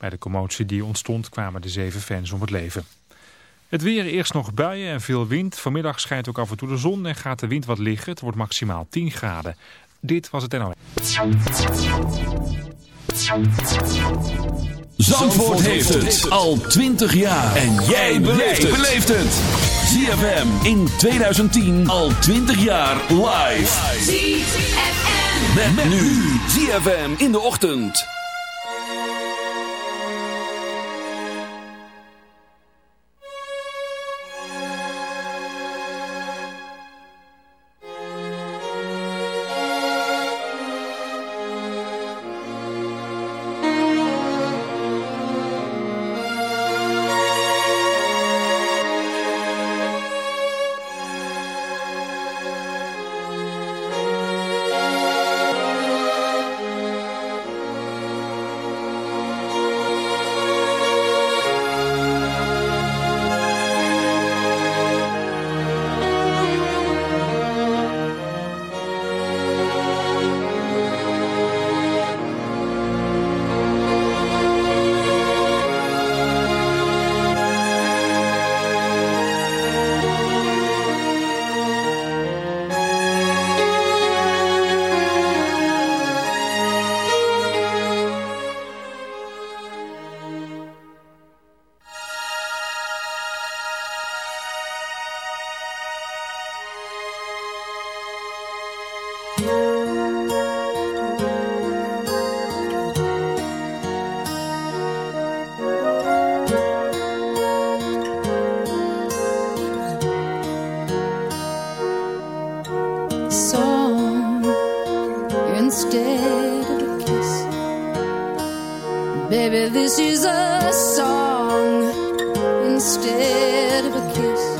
Bij de commotie die ontstond kwamen de zeven fans om het leven. Het weer eerst nog buien en veel wind. Vanmiddag schijnt ook af en toe de zon en gaat de wind wat liggen. Het wordt maximaal 10 graden. Dit was het NOS. Zandvoort heeft het al 20 jaar. En jij beleeft het. ZFM in 2010 al 20 jaar live. ZFM. Met, met nu. ZFM in de ochtend. Song instead of a kiss. Baby, this is a song instead of a kiss.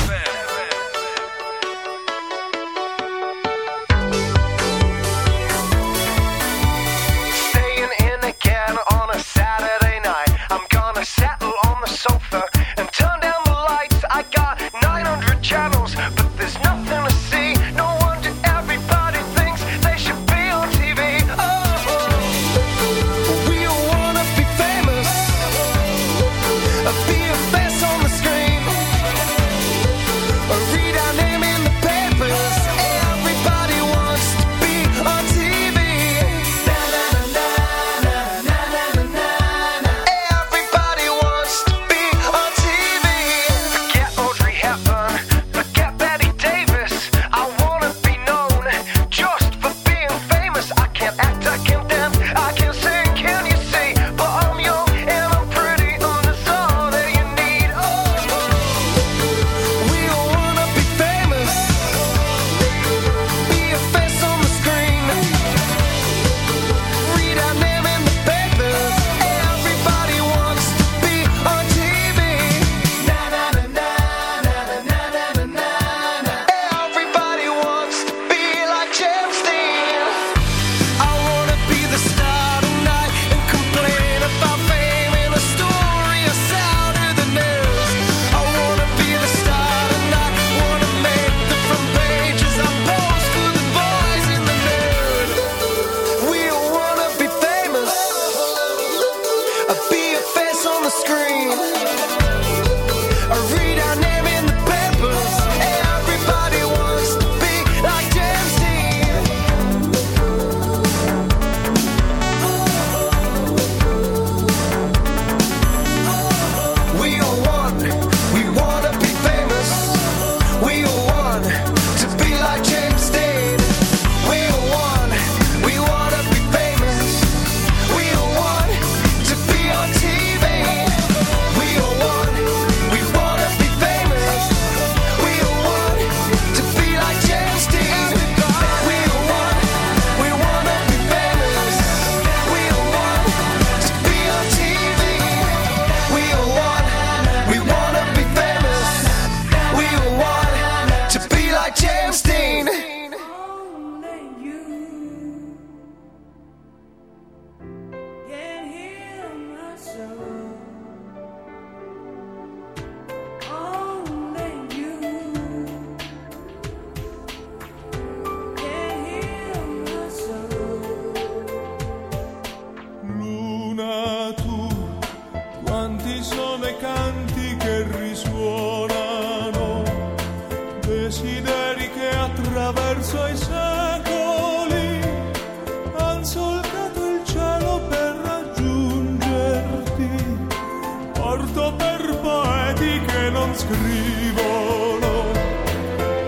scrivono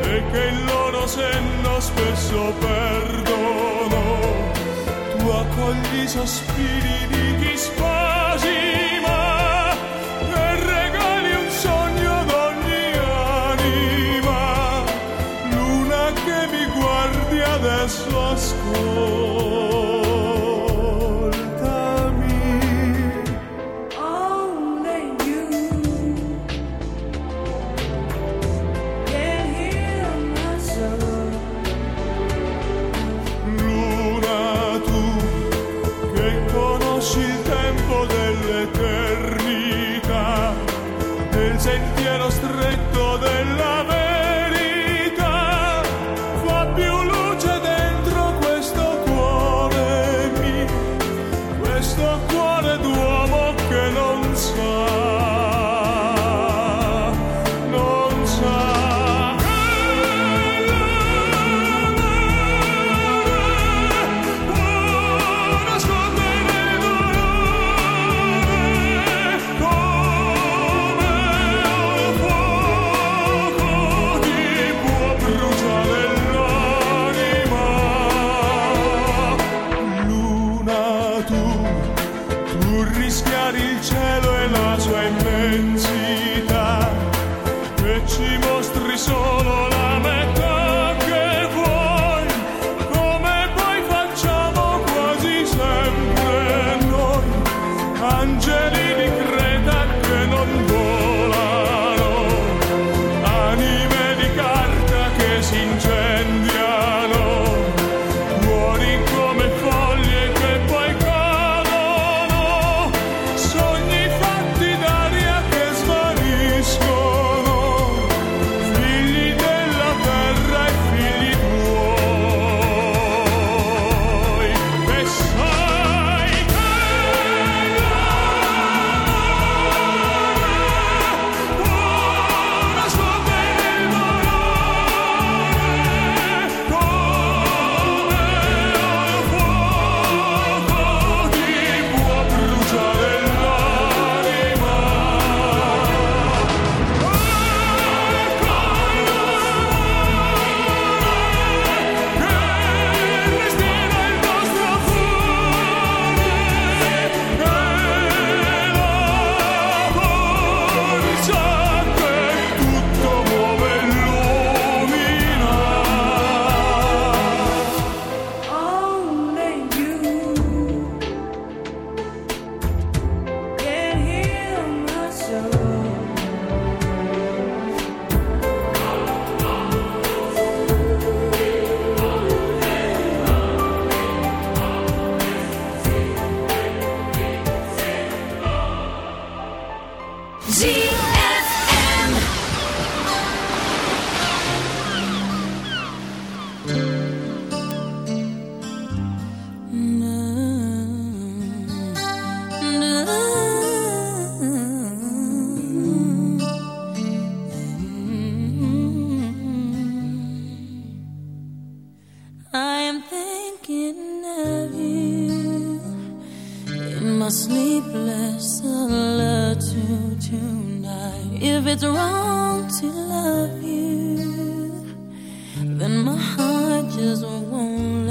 e che il loro senno spesso perdono. Tu accogli sospiri sleepless solitude tonight. If it's wrong to love you, then my heart just won't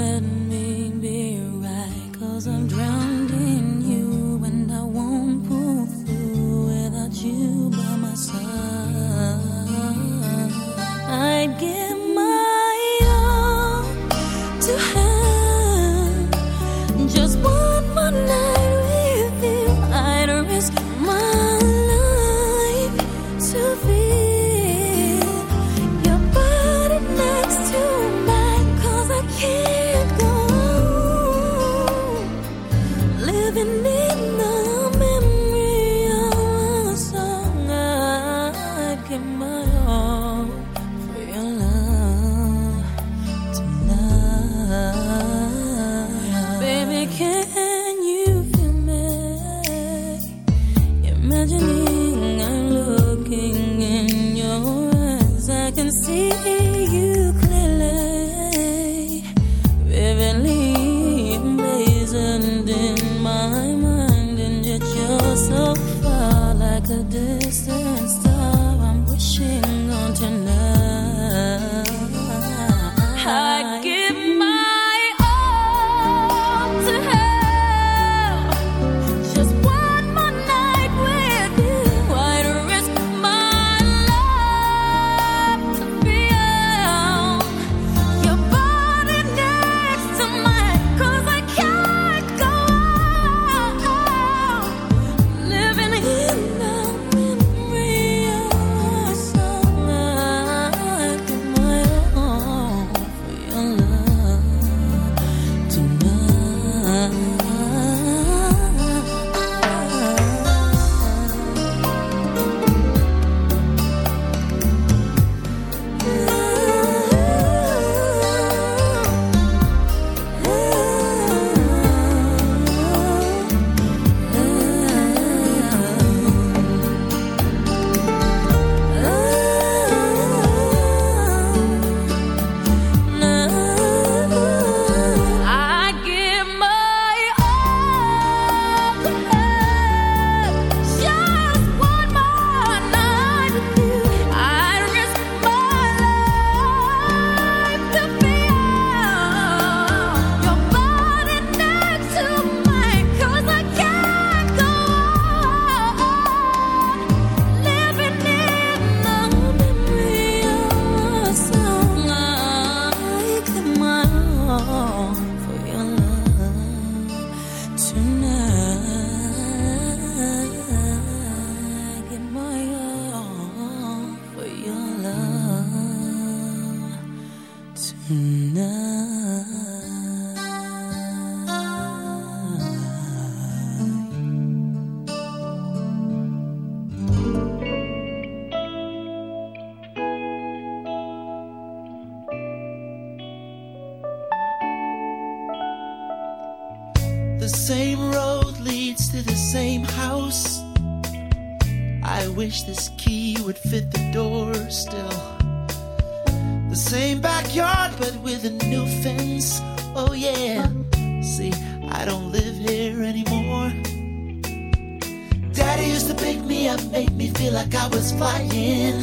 Daddy used to pick me up, make me feel like I was flying.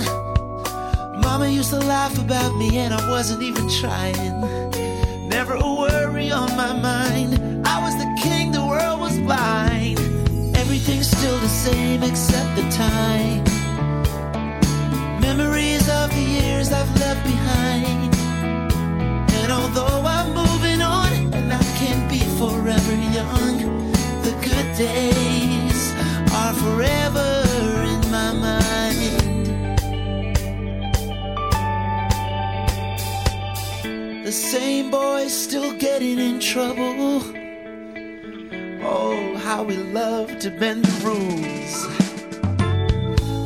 Mama used to laugh about me, and I wasn't even trying. Never a worry on my mind. I was the king, the world was blind. Everything's still the same except the time. Memories of the years I've left behind. And although I'm moving on and I can't be forever young, the good days forever in my mind. The same boys still getting in trouble. Oh, how we love to bend the rules.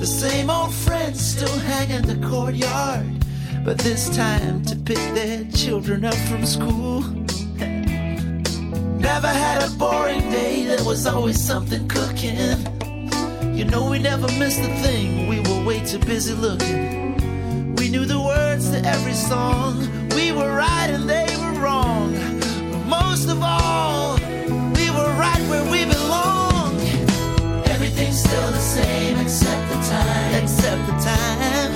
The same old friends still hang in the courtyard, but this time to pick their children up from school. Never had a boring day, there was always something cooking. You know we never missed a thing, we were way too busy looking. We knew the words to every song, we were right and they were wrong. But most of all, we were right where we belong. Everything's still the same except the time, except the time.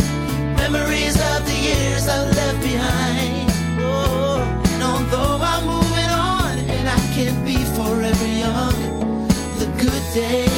Memories of the years I left behind. Oh, and although I'm moving on and I can't be forever young, the good days.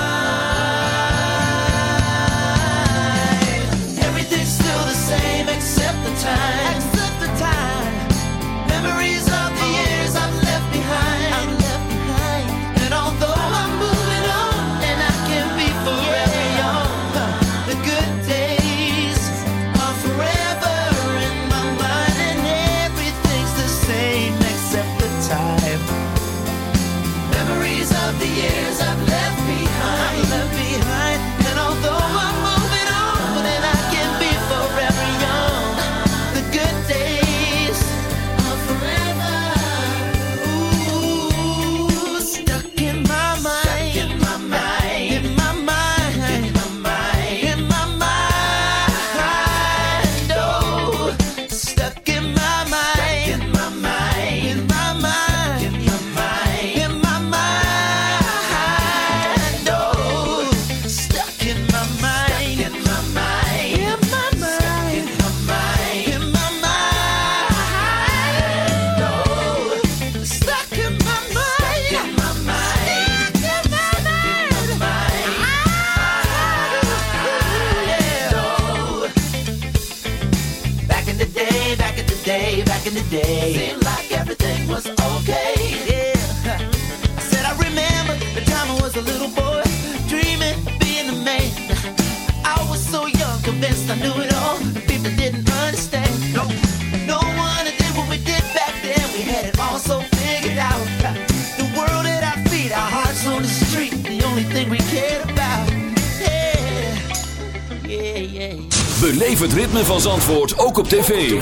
The time. Seemed like everything was okay. Yeah. Said I remember the time I was a little boy, dreaming being a man. I was so young, convinced I knew it all. People didn't understand. No, no one did what we did back then. We had it all so figured out. The world our feet, our hearts on the street, the only thing we cared about. Yeah, yeah, yeah. Beleef het ritme van Zandvoort ook op tv.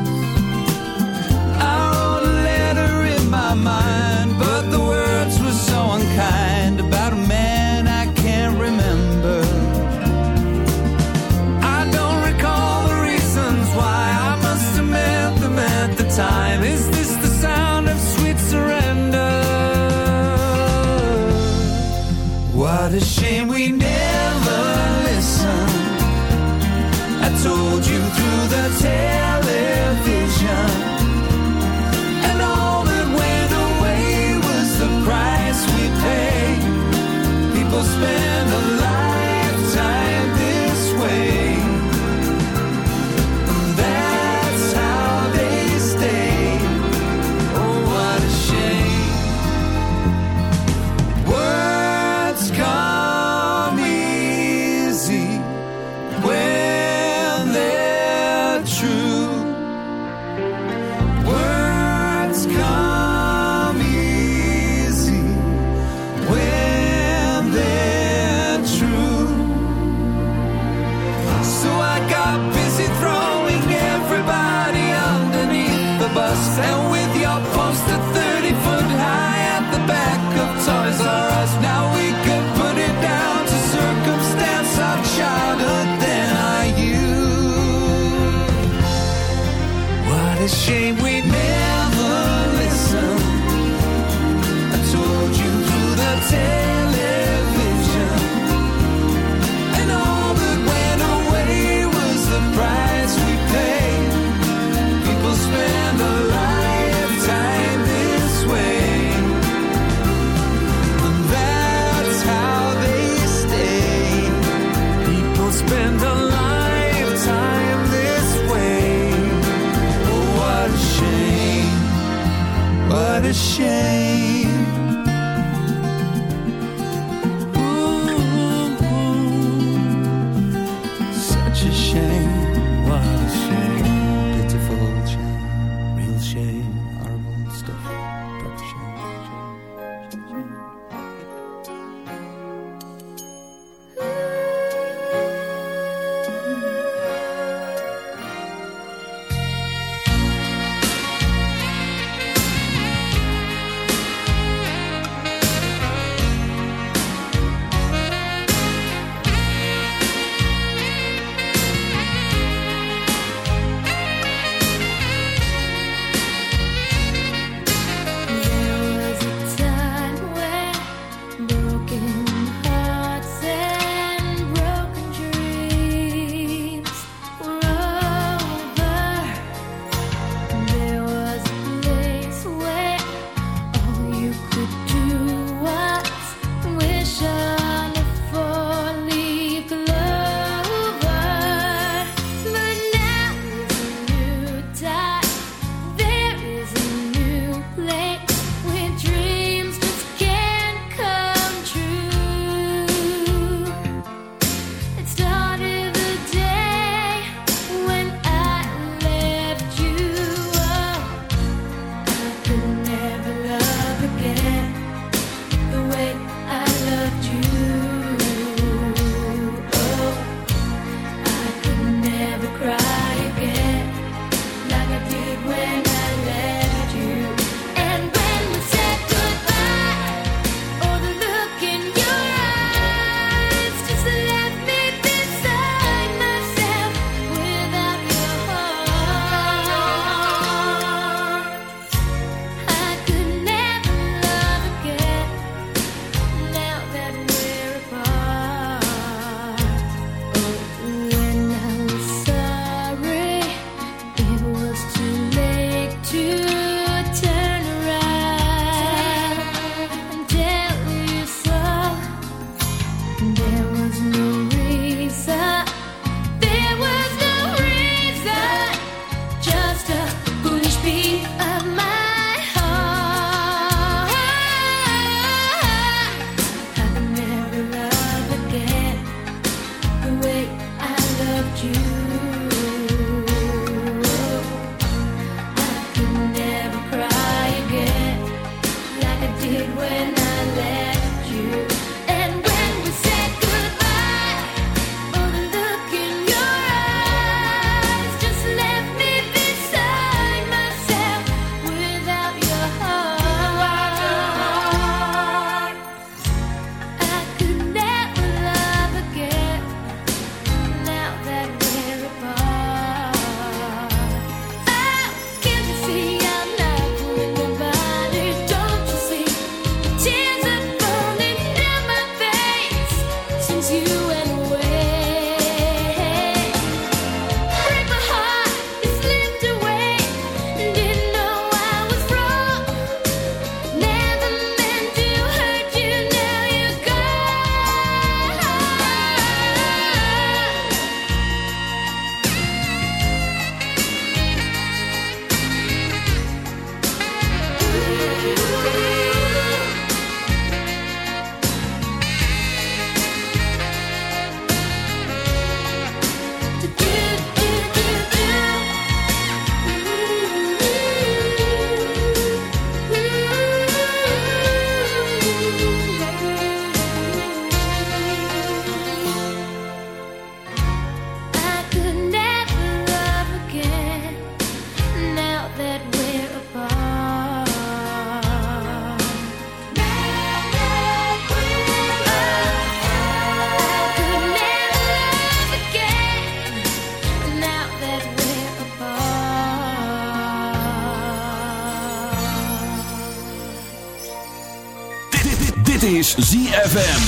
ZFM.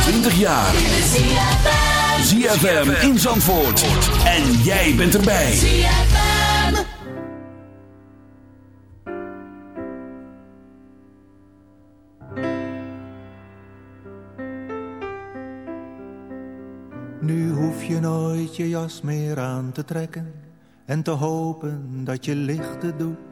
20 jaar. ZFM in Zandvoort. En jij bent erbij. ZFM. Nu hoef je nooit je jas meer aan te trekken. En te hopen dat je lichten doet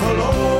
Maar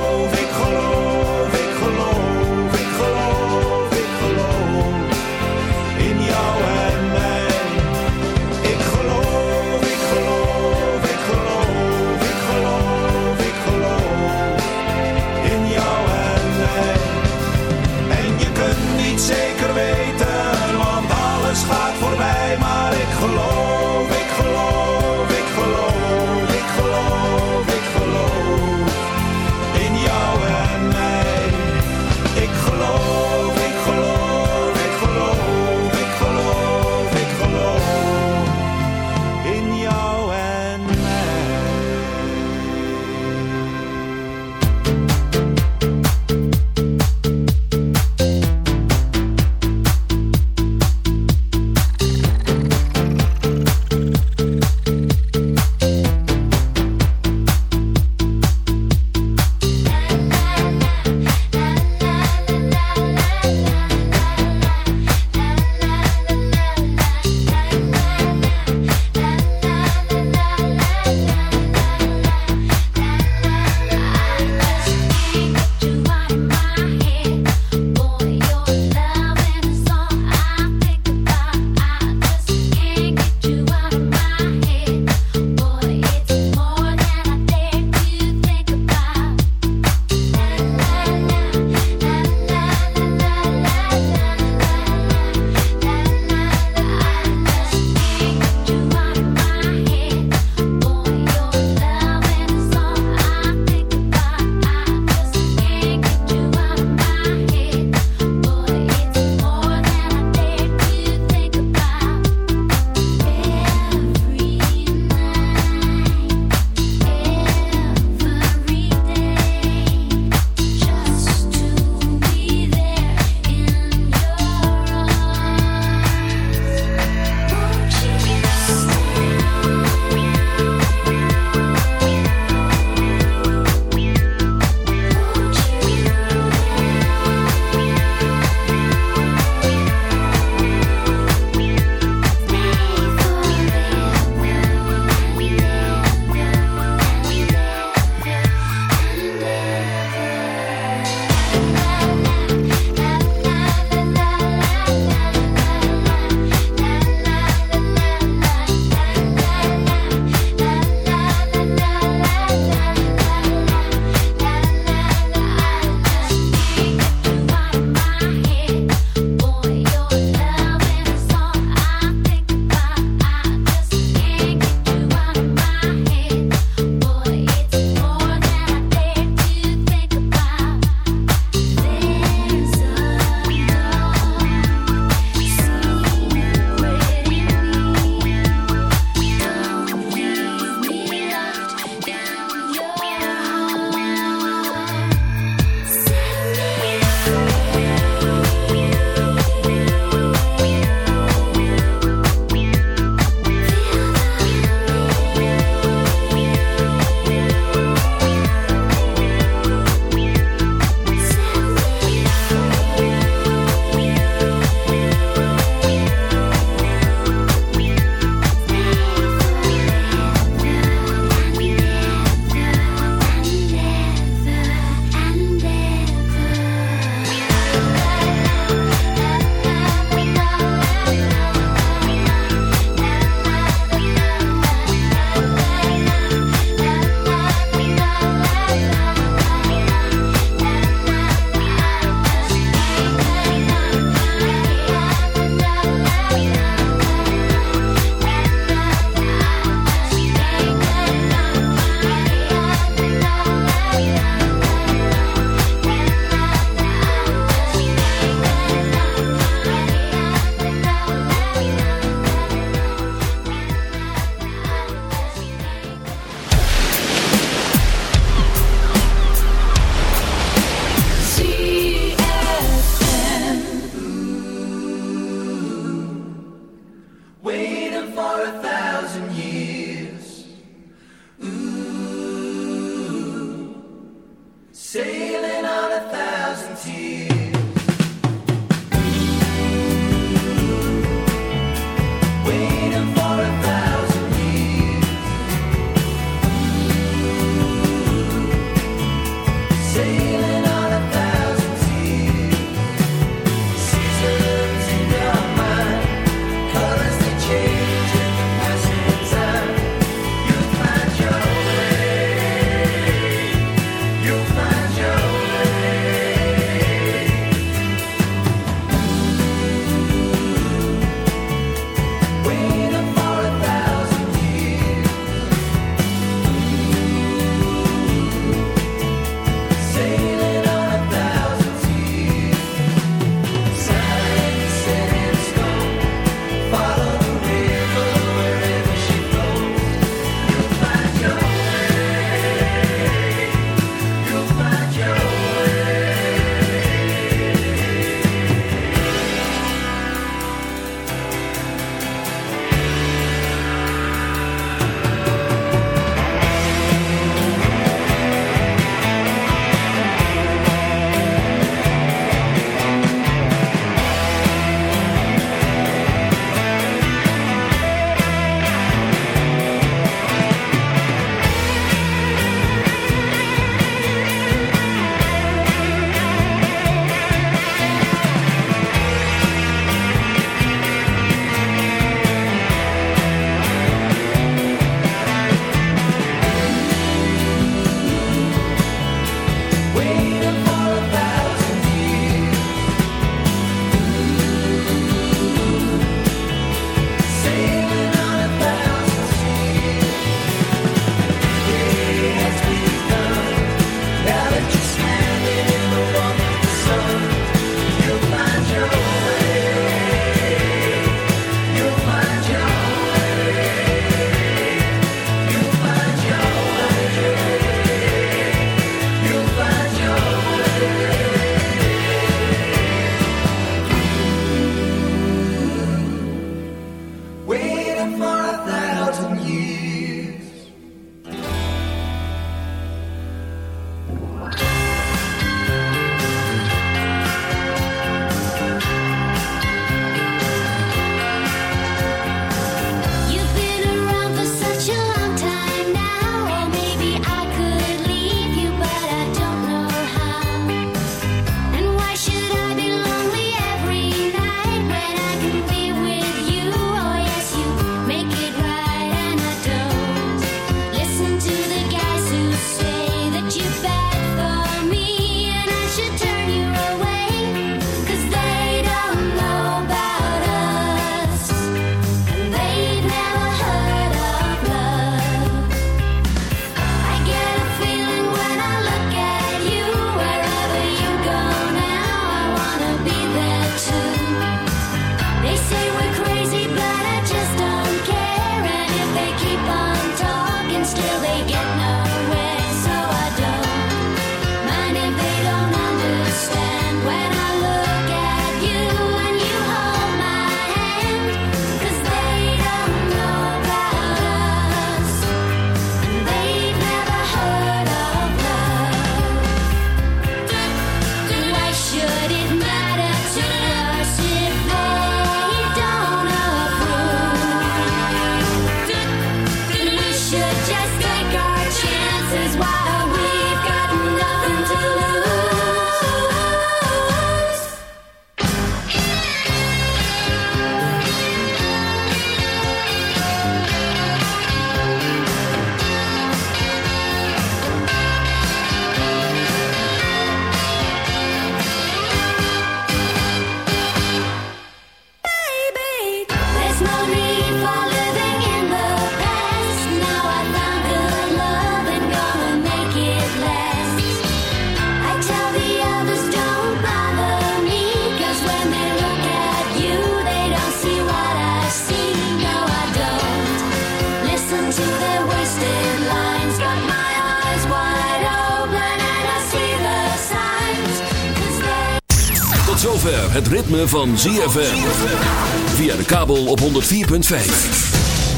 van ZFM. Via de kabel op 104.5.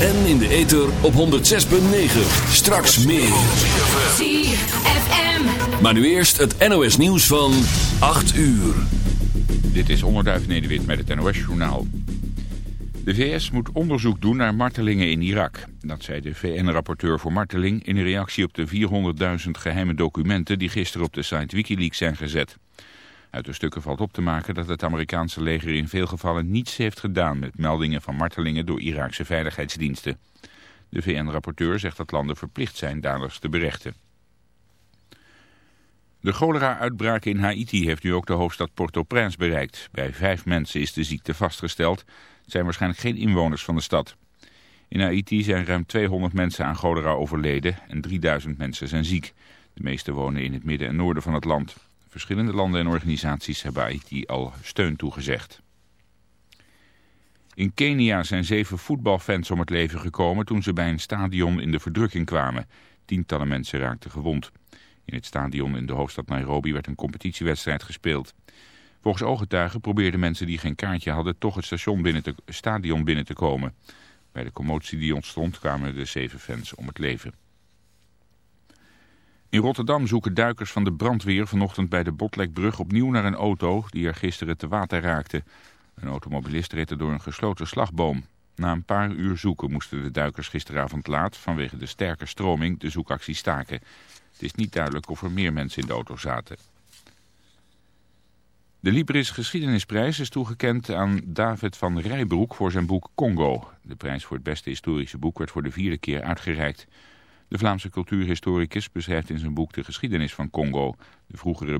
En in de ether op 106.9. Straks meer. ZFM. Maar nu eerst het NOS nieuws van 8 uur. Dit is Onderduif Nederwit met het NOS-journaal. De VS moet onderzoek doen naar martelingen in Irak. Dat zei de VN-rapporteur voor marteling in reactie op de 400.000 geheime documenten die gisteren op de site Wikileaks zijn gezet. Uit de stukken valt op te maken dat het Amerikaanse leger in veel gevallen niets heeft gedaan met meldingen van martelingen door Iraakse veiligheidsdiensten. De VN-rapporteur zegt dat landen verplicht zijn daders te berechten. De cholera-uitbraak in Haiti heeft nu ook de hoofdstad Port-au-Prince bereikt. Bij vijf mensen is de ziekte vastgesteld. Het zijn waarschijnlijk geen inwoners van de stad. In Haiti zijn ruim 200 mensen aan cholera overleden en 3000 mensen zijn ziek. De meeste wonen in het midden en noorden van het land. Verschillende landen en organisaties hebben Haiti al steun toegezegd. In Kenia zijn zeven voetbalfans om het leven gekomen toen ze bij een stadion in de verdrukking kwamen. Tientallen mensen raakten gewond. In het stadion in de hoofdstad Nairobi werd een competitiewedstrijd gespeeld. Volgens ooggetuigen probeerden mensen die geen kaartje hadden toch het station binnen te, stadion binnen te komen. Bij de commotie die ontstond kwamen de zeven fans om het leven. In Rotterdam zoeken duikers van de brandweer vanochtend bij de Botlekbrug opnieuw naar een auto die er gisteren te water raakte. Een automobilist reed er door een gesloten slagboom. Na een paar uur zoeken moesten de duikers gisteravond laat vanwege de sterke stroming de zoekactie staken. Het is niet duidelijk of er meer mensen in de auto zaten. De Libris Geschiedenisprijs is toegekend aan David van Rijbroek voor zijn boek Congo. De prijs voor het beste historische boek werd voor de vierde keer uitgereikt. De Vlaamse cultuurhistoricus beschrijft in zijn boek de geschiedenis van Congo. De vroegere